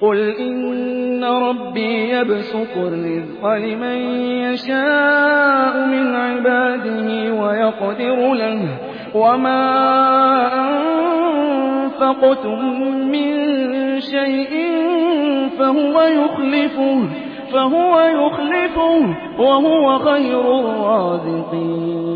قُلْ إِنَّ رَبِّي يَبْسُطُ الرِّزْقَ لِمَن يَشَاءُ مِنْ عِبَادِهِ وَيَقْدِرُ لَهُ ۚ وَمَا أَنفَقْتُم مِّن شَيْءٍ فَهُوَ يُخْلِفُهُ ۖ وَهُوَ خَيْرُ الرَّازِقِينَ